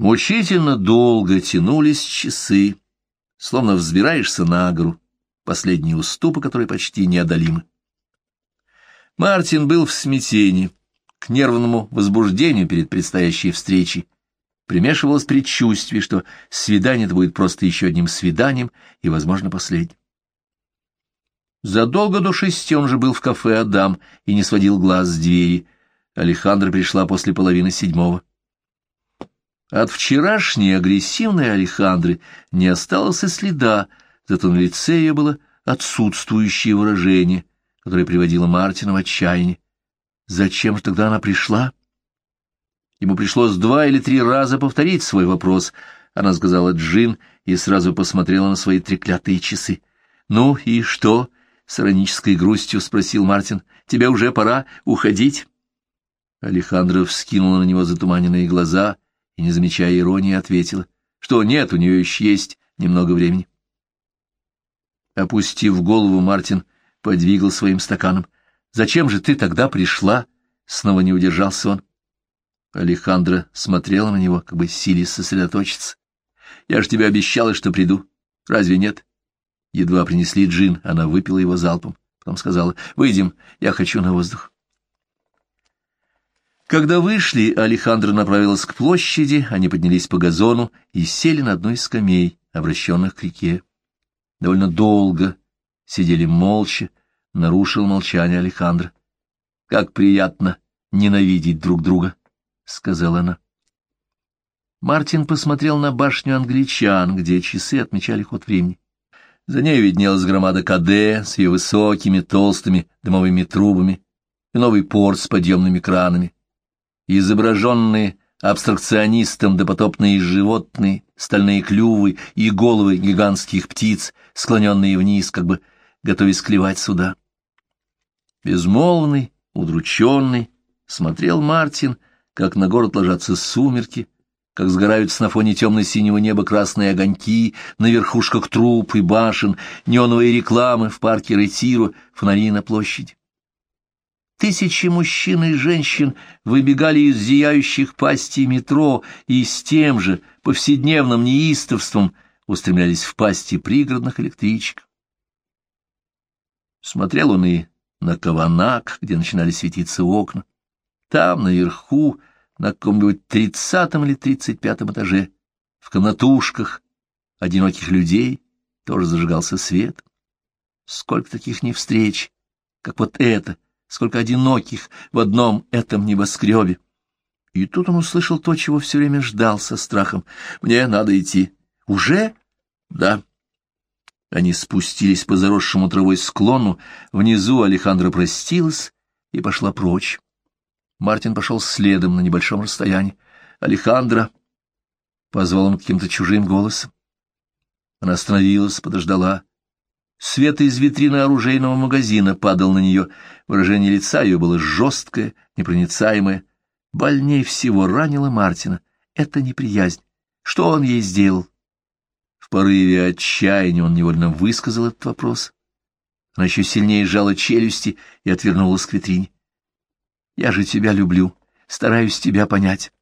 Мучительно долго тянулись часы, словно взбираешься на гору, последние уступы, которые почти неодолимы. Мартин был в смятении, к нервному возбуждению перед предстоящей встречей, примешивалось предчувствие, что свидание это будет просто еще одним свиданием и, возможно, последним. Задолго до шести он же был в кафе «Адам» и не сводил глаз с двери. Алехандра пришла после половины седьмого. От вчерашней агрессивной Алехандры не осталось и следа, зато на лице ее было отсутствующее выражение, которое приводило Мартина в отчаяние. Зачем же тогда она пришла? Ему пришлось два или три раза повторить свой вопрос. Она сказала «Джин» и сразу посмотрела на свои треклятые часы. «Ну и что?» — с иронической грустью спросил Мартин. «Тебе уже пора уходить?» Алехандро вскинула на него затуманенные глаза и, не замечая иронии, ответила, что нет, у нее еще есть немного времени. Опустив голову, Мартин подвигал своим стаканом. «Зачем же ты тогда пришла?» Снова не удержался он. Алехандро смотрела на него, как бы силясь сосредоточиться. «Я же тебе обещала, что приду. Разве нет?» Едва принесли джин, она выпила его залпом. Потом сказала, «Выйдем, я хочу на воздух». Когда вышли, Алехандро направилась к площади, они поднялись по газону и сели на одной из скамей, обращенных к реке. Довольно долго сидели молча, нарушил молчание Алехандро. «Как приятно ненавидеть друг друга!» — сказала она. Мартин посмотрел на башню англичан, где часы отмечали ход времени. За ней виднелась громада КД с ее высокими толстыми дымовыми трубами и новый порт с подъемными кранами. Изображенные абстракционистом допотопные животные, стальные клювы и головы гигантских птиц, склоненные вниз, как бы готовясь клевать сюда. Безмолвный, удрученный, смотрел Мартин — как на город ложатся сумерки, как сгораются на фоне темно-синего неба красные огоньки, на верхушках труб и башен, неоновые рекламы в парке Ретиру, фонари на площади. Тысячи мужчин и женщин выбегали из зияющих пастей метро и с тем же повседневным неистовством устремлялись в пасти пригородных электричек. Смотрел он и на Каванак, где начинали светиться окна. Там, наверху, на каком-нибудь тридцатом или тридцать пятом этаже, в комнатушках одиноких людей, тоже зажигался свет. Сколько таких не встреч, как вот это, сколько одиноких в одном этом небоскребе. И тут он услышал то, чего все время ждал со страхом. «Мне надо идти». «Уже?» «Да». Они спустились по заросшему травой склону, внизу Алехандро простилась и пошла прочь. Мартин пошел следом на небольшом расстоянии. «Алехандро!» — позвал он каким-то чужим голосом. Она остановилась, подождала. Свет из витрины оружейного магазина падал на нее. Выражение лица ее было жесткое, непроницаемое. Больней всего ранило Мартина. Это неприязнь. Что он ей сделал? В порыве отчаяния он невольно высказал этот вопрос. Она еще сильнее сжала челюсти и отвернулась к витрине. Я же тебя люблю, стараюсь тебя понять.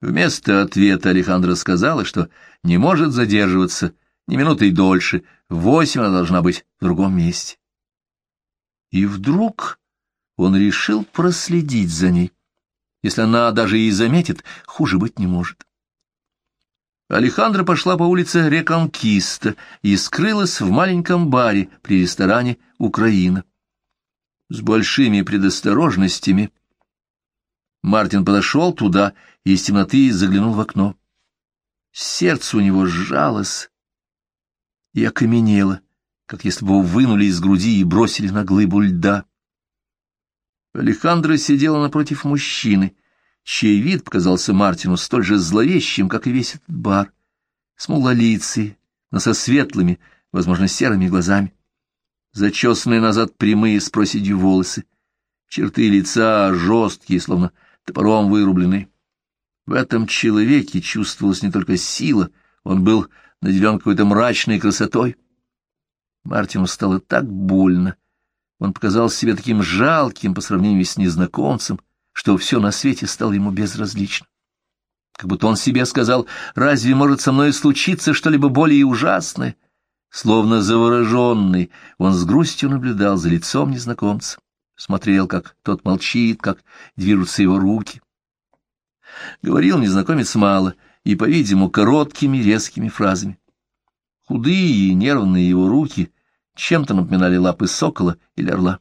Вместо ответа Алехандра сказала, что не может задерживаться ни минуты дольше, восемь она должна быть в другом месте. И вдруг он решил проследить за ней. Если она даже и заметит, хуже быть не может. Алехандра пошла по улице Реконкиста и скрылась в маленьком баре при ресторане «Украина». С большими предосторожностями Мартин подошел туда и из темноты заглянул в окно. Сердце у него сжалось и окаменело, как если бы его вынули из груди и бросили на глыбу льда. Алехандро сидела напротив мужчины, чей вид показался Мартину столь же зловещим, как и весь этот бар, смуглолицый, но со светлыми, возможно, серыми глазами зачесанные назад прямые с проседью волосы, черты лица жесткие, словно топором вырублены. В этом человеке чувствовалась не только сила, он был наделен какой-то мрачной красотой. Мартину стало так больно, он показался себе таким жалким по сравнению с незнакомцем, что все на свете стало ему безразлично. как будто он себе сказал, «Разве может со мной случиться что-либо более ужасное?» Словно завороженный, он с грустью наблюдал за лицом незнакомца, смотрел, как тот молчит, как движутся его руки. Говорил незнакомец мало и, по-видимому, короткими резкими фразами. Худые и нервные его руки чем-то напоминали лапы сокола или орла.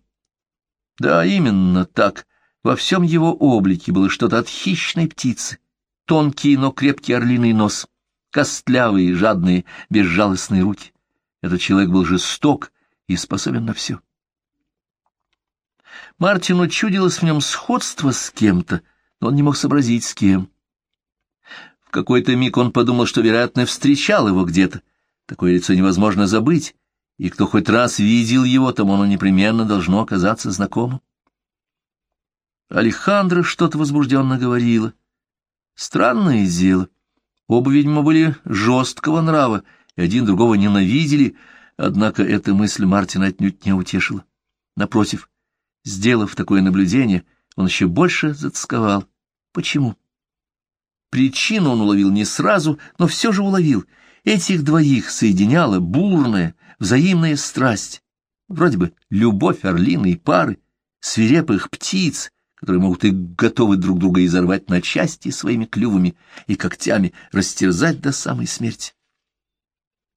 Да, именно так. Во всем его облике было что-то от хищной птицы. Тонкий, но крепкий орлиный нос, костлявые, жадные, безжалостные руки. Этот человек был жесток и способен на все. Мартину чудилось в нем сходство с кем-то, но он не мог сообразить, с кем. В какой-то миг он подумал, что, вероятно, встречал его где-то. Такое лицо невозможно забыть, и кто хоть раз видел его, тому оно непременно должно оказаться знакомым. Алехандро что-то возбужденно говорила. Странное дело. Оба, видимо, были жесткого нрава, и один другого ненавидели, однако эта мысль Мартина отнюдь не утешила. Напротив, сделав такое наблюдение, он еще больше затасковал. Почему? Причину он уловил не сразу, но все же уловил. Этих двоих соединяла бурная, взаимная страсть. Вроде бы любовь орлиной пары, свирепых птиц, которые могут и готовы друг друга изорвать на части своими клювами и когтями, растерзать до самой смерти.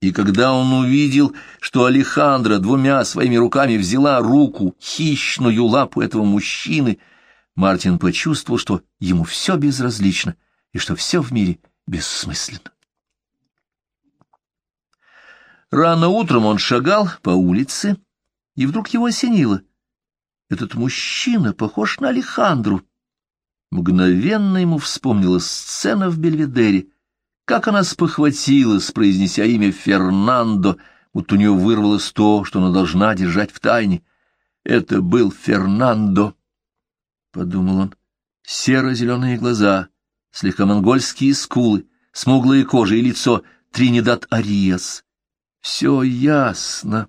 И когда он увидел, что Алехандра двумя своими руками взяла руку, хищную лапу этого мужчины, Мартин почувствовал, что ему все безразлично и что все в мире бессмысленно. Рано утром он шагал по улице, и вдруг его осенило. Этот мужчина похож на Алехандру. Мгновенно ему вспомнилась сцена в Бельведере, как она спохватилась, произнеся имя Фернандо, будто у нее вырвалось то, что она должна держать в тайне. Это был Фернандо, — подумал он. Серо-зеленые глаза, слегка монгольские скулы, смуглая кожа и лицо Тринидад Ариас. Все ясно.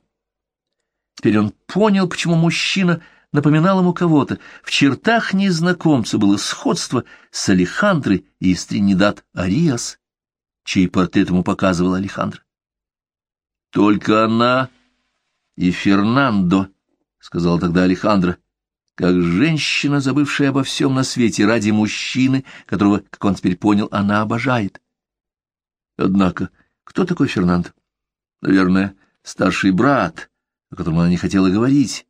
Теперь он понял, почему мужчина напоминал ему кого-то. В чертах незнакомца было сходство с Алехандрой и из Тринидад Ариас чей портрет ему показывал Алехандро. «Только она и Фернандо», — сказал тогда Алехандро, как женщина, забывшая обо всем на свете ради мужчины, которого, как он теперь понял, она обожает. Однако, кто такой Фернандо? Наверное, старший брат, о котором она не хотела говорить.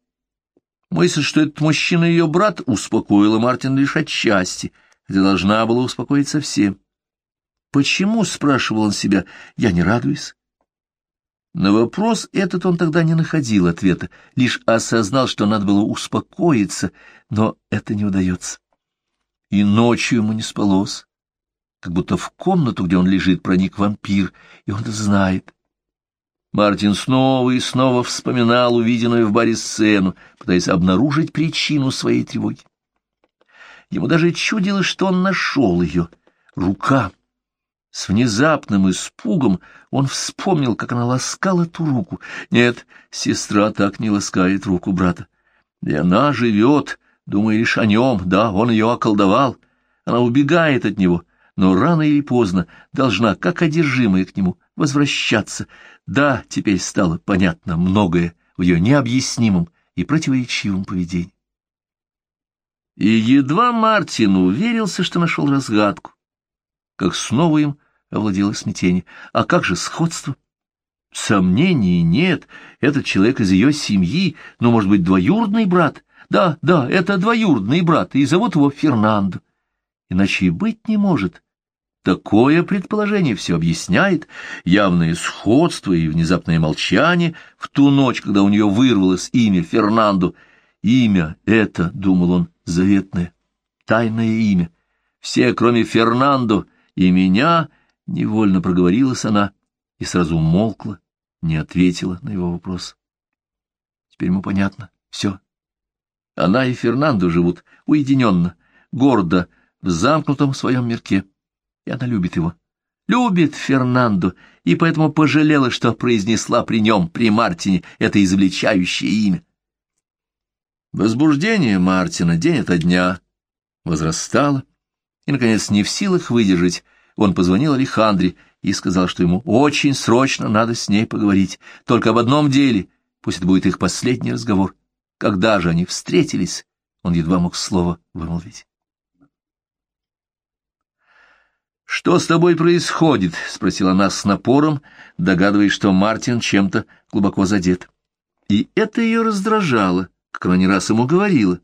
Мысль, что этот мужчина ее брат, успокоила Мартин лишь отчасти, хотя должна была успокоить совсем. Почему, спрашивал он себя, я не радуюсь? На вопрос этот он тогда не находил ответа, лишь осознал, что надо было успокоиться, но это не удается. И ночью ему не спалось, как будто в комнату, где он лежит, проник вампир, и он это знает. Мартин снова и снова вспоминал увиденную в баре сцену, пытаясь обнаружить причину своей тревоги. Ему даже чудилось, что он нашел ее. Рука — с внезапным испугом он вспомнил, как она ласкала ту руку. Нет, сестра так не ласкает руку брата. И она живет, думая лишь о нем, да, он ее околдовал. Она убегает от него, но рано или поздно должна, как одержимая к нему, возвращаться. Да, теперь стало понятно многое в ее необъяснимом и противоречивом поведении. И едва Мартин уверился, что нашел разгадку, как снова им овладело смятение. А как же сходство? Сомнений нет, этот человек из ее семьи, но, может быть, двоюродный брат? Да, да, это двоюродный брат, и зовут его Фернандо. Иначе и быть не может. Такое предположение все объясняет, явное сходство и внезапное молчание в ту ночь, когда у нее вырвалось имя Фернандо. Имя это, — думал он, — заветное, тайное имя. Все, кроме Фернандо и меня, — Невольно проговорилась она и сразу умолкла, не ответила на его вопрос. Теперь ему понятно. Все. Она и Фернандо живут уединенно, гордо, в замкнутом своем мирке. И она любит его. Любит Фернандо, и поэтому пожалела, что произнесла при нем, при Мартине, это извлечающее имя. Возбуждение Мартина день ото дня возрастало, и, наконец, не в силах выдержать, Он позвонил Алехандре и сказал, что ему очень срочно надо с ней поговорить, только об одном деле, пусть это будет их последний разговор. Когда же они встретились, он едва мог слово вымолвить. «Что с тобой происходит?» — спросила она с напором, догадываясь, что Мартин чем-то глубоко задет. И это ее раздражало, как она не раз ему говорила.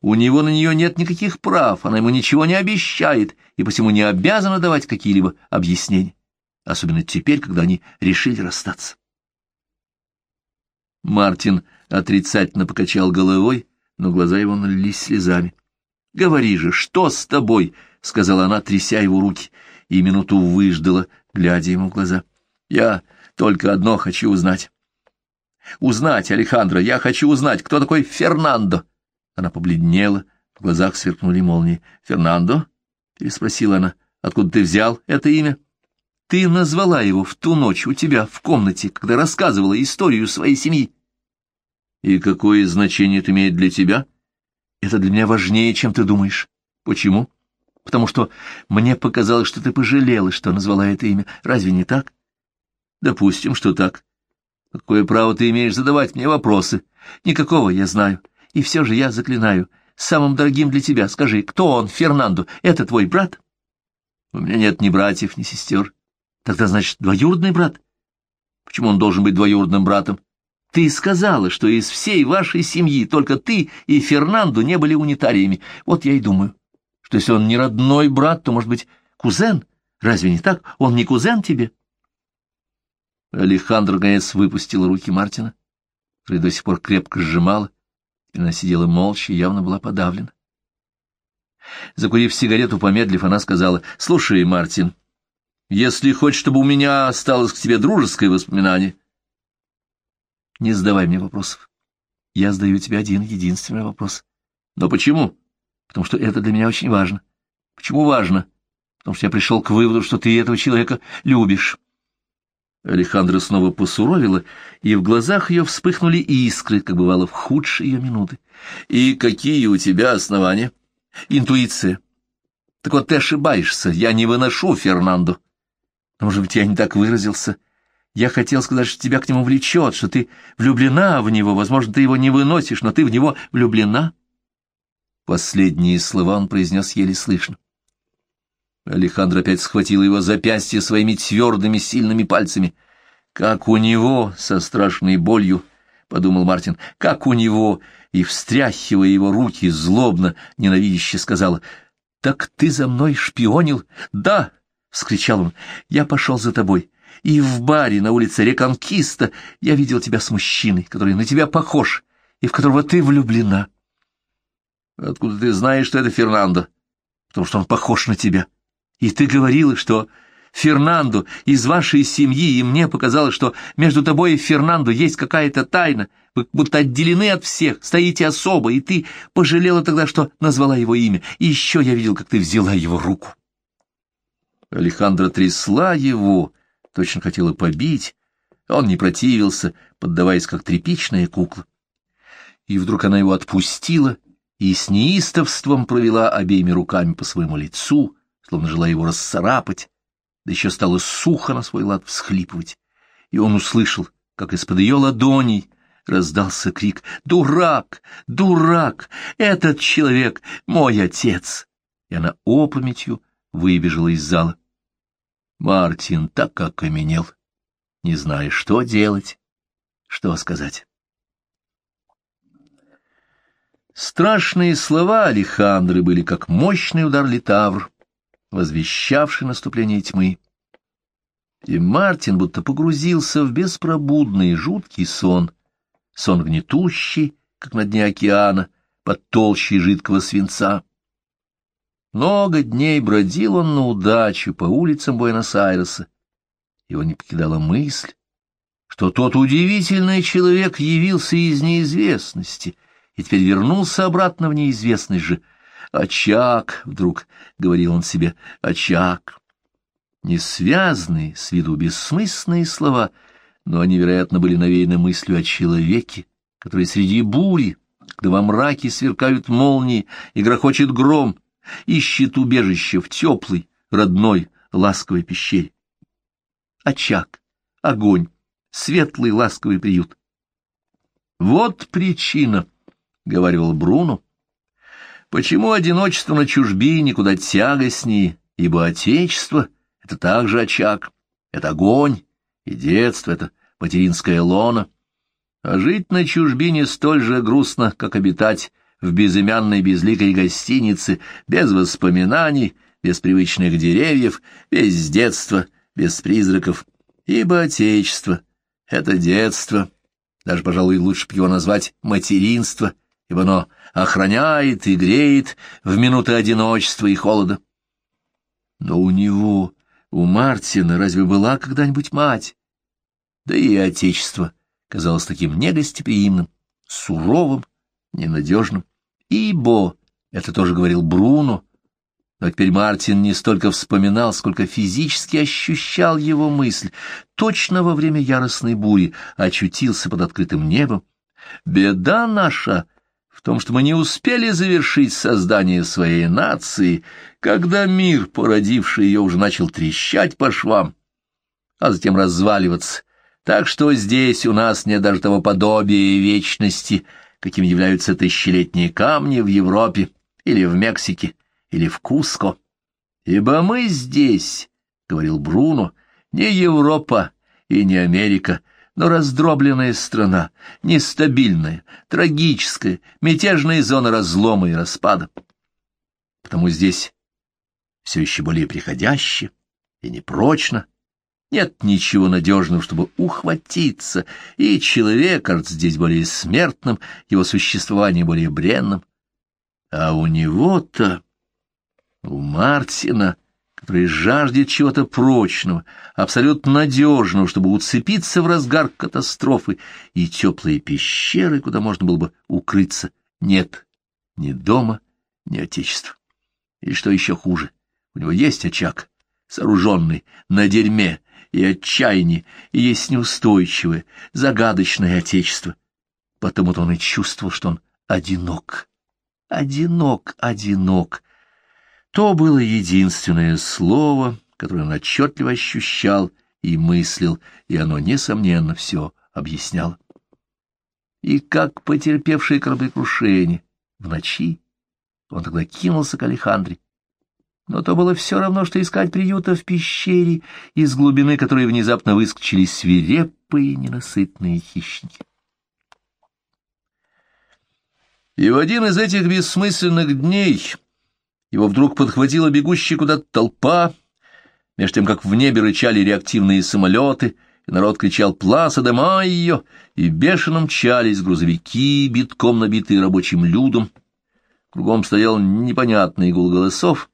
У него на нее нет никаких прав, она ему ничего не обещает и посему не обязана давать какие-либо объяснения, особенно теперь, когда они решили расстаться. Мартин отрицательно покачал головой, но глаза его налились слезами. — Говори же, что с тобой? — сказала она, тряся его руки, и минуту выждала, глядя ему в глаза. — Я только одно хочу узнать. — Узнать, Алехандро, я хочу узнать, кто такой Фернандо. Она побледнела, в глазах сверкнули молнии. — Фернандо? — переспросила она. — Откуда ты взял это имя? — Ты назвала его в ту ночь у тебя в комнате, когда рассказывала историю своей семьи. — И какое значение это имеет для тебя? — Это для меня важнее, чем ты думаешь. — Почему? — Потому что мне показалось, что ты пожалела, что назвала это имя. Разве не так? — Допустим, что так. Какое право ты имеешь задавать мне вопросы? Никакого, я знаю. — и все же я заклинаю, самым дорогим для тебя, скажи, кто он, Фернандо? Это твой брат? У меня нет ни братьев, ни сестер. Тогда, значит, двоюродный брат? Почему он должен быть двоюродным братом? Ты сказала, что из всей вашей семьи только ты и Фернандо не были унитариями. Вот я и думаю, что если он не родной брат, то, может быть, кузен? Разве не так? Он не кузен тебе? Алехандро, наконец, выпустил руки Мартина, который до сих пор крепко сжимала, она сидела молча и явно была подавлена. Закурив сигарету, помедлив, она сказала, «Слушай, Мартин, если хочешь, чтобы у меня осталось к тебе дружеское воспоминание, не задавай мне вопросов. Я задаю тебе один единственный вопрос. Но почему? Потому что это для меня очень важно. Почему важно? Потому что я пришел к выводу, что ты этого человека любишь. Алехандра снова посуровила, и в глазах ее вспыхнули искры, как бывало в худшие ее минуты. «И какие у тебя основания?» «Интуиция». «Так вот ты ошибаешься, я не выношу Фернанду». «Может быть, я не так выразился?» Я хотел сказать, что тебя к нему влечет, что ты влюблена в него, возможно, ты его не выносишь, но ты в него влюблена. Последние слова он произнес еле слышно. Алехандро опять схватил его запястье своими твердыми сильными пальцами. «Как у него!» — со страшной болью, — подумал Мартин. «Как у него!» И, встряхивая его руки, злобно, ненавидяще сказала. «Так ты за мной шпионил?» «Да!» — вскричал он. «Я пошел за тобой. И в баре на улице Реконкиста я видел тебя с мужчиной, который на тебя похож и в которого ты влюблена». «Откуда ты знаешь, что это Фернандо?» «Потому что он похож на тебя». И ты говорила, что Фернандо из вашей семьи, и мне показалось, что между тобой и Фернандо есть какая-то тайна, вы будто отделены от всех, стоите особо, и ты пожалела тогда, что назвала его имя, и еще я видел, как ты взяла его руку. Алехандро трясла его, точно хотела побить, он не противился, поддаваясь как тряпичная кукла. И вдруг она его отпустила и с неистовством провела обеими руками по своему лицу, словно желая его расцарапать, да еще стало сухо на свой лад всхлипывать. И он услышал, как из-под ее ладоней раздался крик «Дурак! Дурак! Этот человек — мой отец!» И она опрометью выбежала из зала. Мартин так окаменел, не зная, что делать, что сказать. Страшные слова Алехандры были как мощный удар литавр, возвещавший наступление тьмы. И Мартин будто погрузился в беспробудный жуткий сон, сон гнетущий, как на дне океана, под толщей жидкого свинца. Много дней бродил он на удачу по улицам Буэнос-Айреса. Его не покидала мысль, что тот удивительный человек явился из неизвестности и теперь вернулся обратно в неизвестность же — «Очаг!» — вдруг говорил он себе, «очаг!» Несвязные, с виду бессмысленные слова, но они, вероятно, были навеяны мыслью о человеке, который среди бури, когда во мраке сверкают молнии и грохочет гром, ищет убежище в теплой, родной ласковой пещере. Очаг, огонь, светлый ласковый приют. Вот причина, — говорил Бруно, — почему одиночество на чужбине куда тягостнее, ибо отечество — это также очаг, это огонь, и детство — это материнская лона, а жить на чужбине столь же грустно, как обитать в безымянной безликой гостинице, без воспоминаний, без привычных деревьев, без детства, без призраков, ибо отечество — это детство, даже, пожалуй, лучше бы его назвать материнство, ибо оно охраняет и греет в минуты одиночества и холода. Но у него, у Мартина, разве была когда-нибудь мать? Да и отечество казалось таким негостеприимным, суровым, ненадежным. Ибо, это тоже говорил Бруно, но теперь Мартин не столько вспоминал, сколько физически ощущал его мысль. Точно во время яростной бури очутился под открытым небом. Беда наша в том, что мы не успели завершить создание своей нации, когда мир, породивший ее, уже начал трещать по швам, а затем разваливаться. Так что здесь у нас нет даже того подобия вечности, каким являются тысячелетние камни в Европе или в Мексике или в Куско. Ибо мы здесь, — говорил Бруно, — не Европа и не Америка, но раздробленная страна, нестабильная, трагическая, мятежная зона разлома и распада. Потому здесь все еще более приходяще и непрочно, нет ничего надежного, чтобы ухватиться, и человек, кажется, здесь более смертным, его существование более бренным. А у него-то, у Мартина, который жаждет чего-то прочного, абсолютно надежного, чтобы уцепиться в разгар катастрофы, и теплые пещеры, куда можно было бы укрыться, нет ни дома, ни отечества. И что еще хуже, у него есть очаг, сооруженный на дерьме, и отчаяние, и есть неустойчивое, загадочное отечество. Потому-то он и чувствовал, что он одинок. Одинок, одинок. То было единственное слово, которое он отчетливо ощущал и мыслил, и оно, несомненно, все объясняло. И как потерпевший кораблекрушение в ночи, он тогда кинулся к Алехандре, но то было все равно, что искать приюта в пещере, из глубины которой внезапно выскочили свирепые ненасытные хищники. И в один из этих бессмысленных дней его вдруг подхватила бегущая куда-то толпа, между тем, как в небе рычали реактивные самолеты, и народ кричал «Пласа де Майо!» и бешено мчались грузовики, битком набитые рабочим людом. Кругом стоял непонятный гул голосов,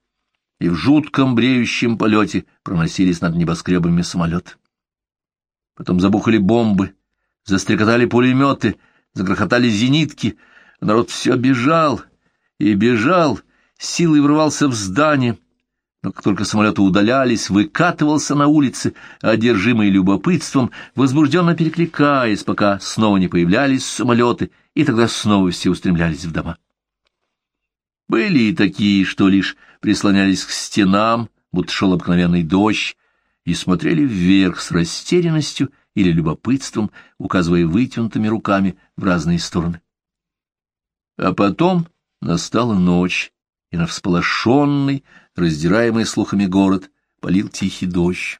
и в жутком бреющем полете проносились над небоскребами самолеты. Потом забухали бомбы, застрекотали пулеметы, загрохотали зенитки, народ все бежал и бежал, силой врывался в здание, но как только самолеты удалялись, выкатывался на улице, одержимый любопытством, возбужденно перекликаясь, пока снова не появлялись самолеты, и тогда снова все устремлялись в дома. Были и такие, что лишь прислонялись к стенам, будто шел обыкновенный дождь, и смотрели вверх с растерянностью или любопытством, указывая вытянутыми руками в разные стороны. А потом настала ночь, и на всполошенный, раздираемый слухами город полил тихий дождь.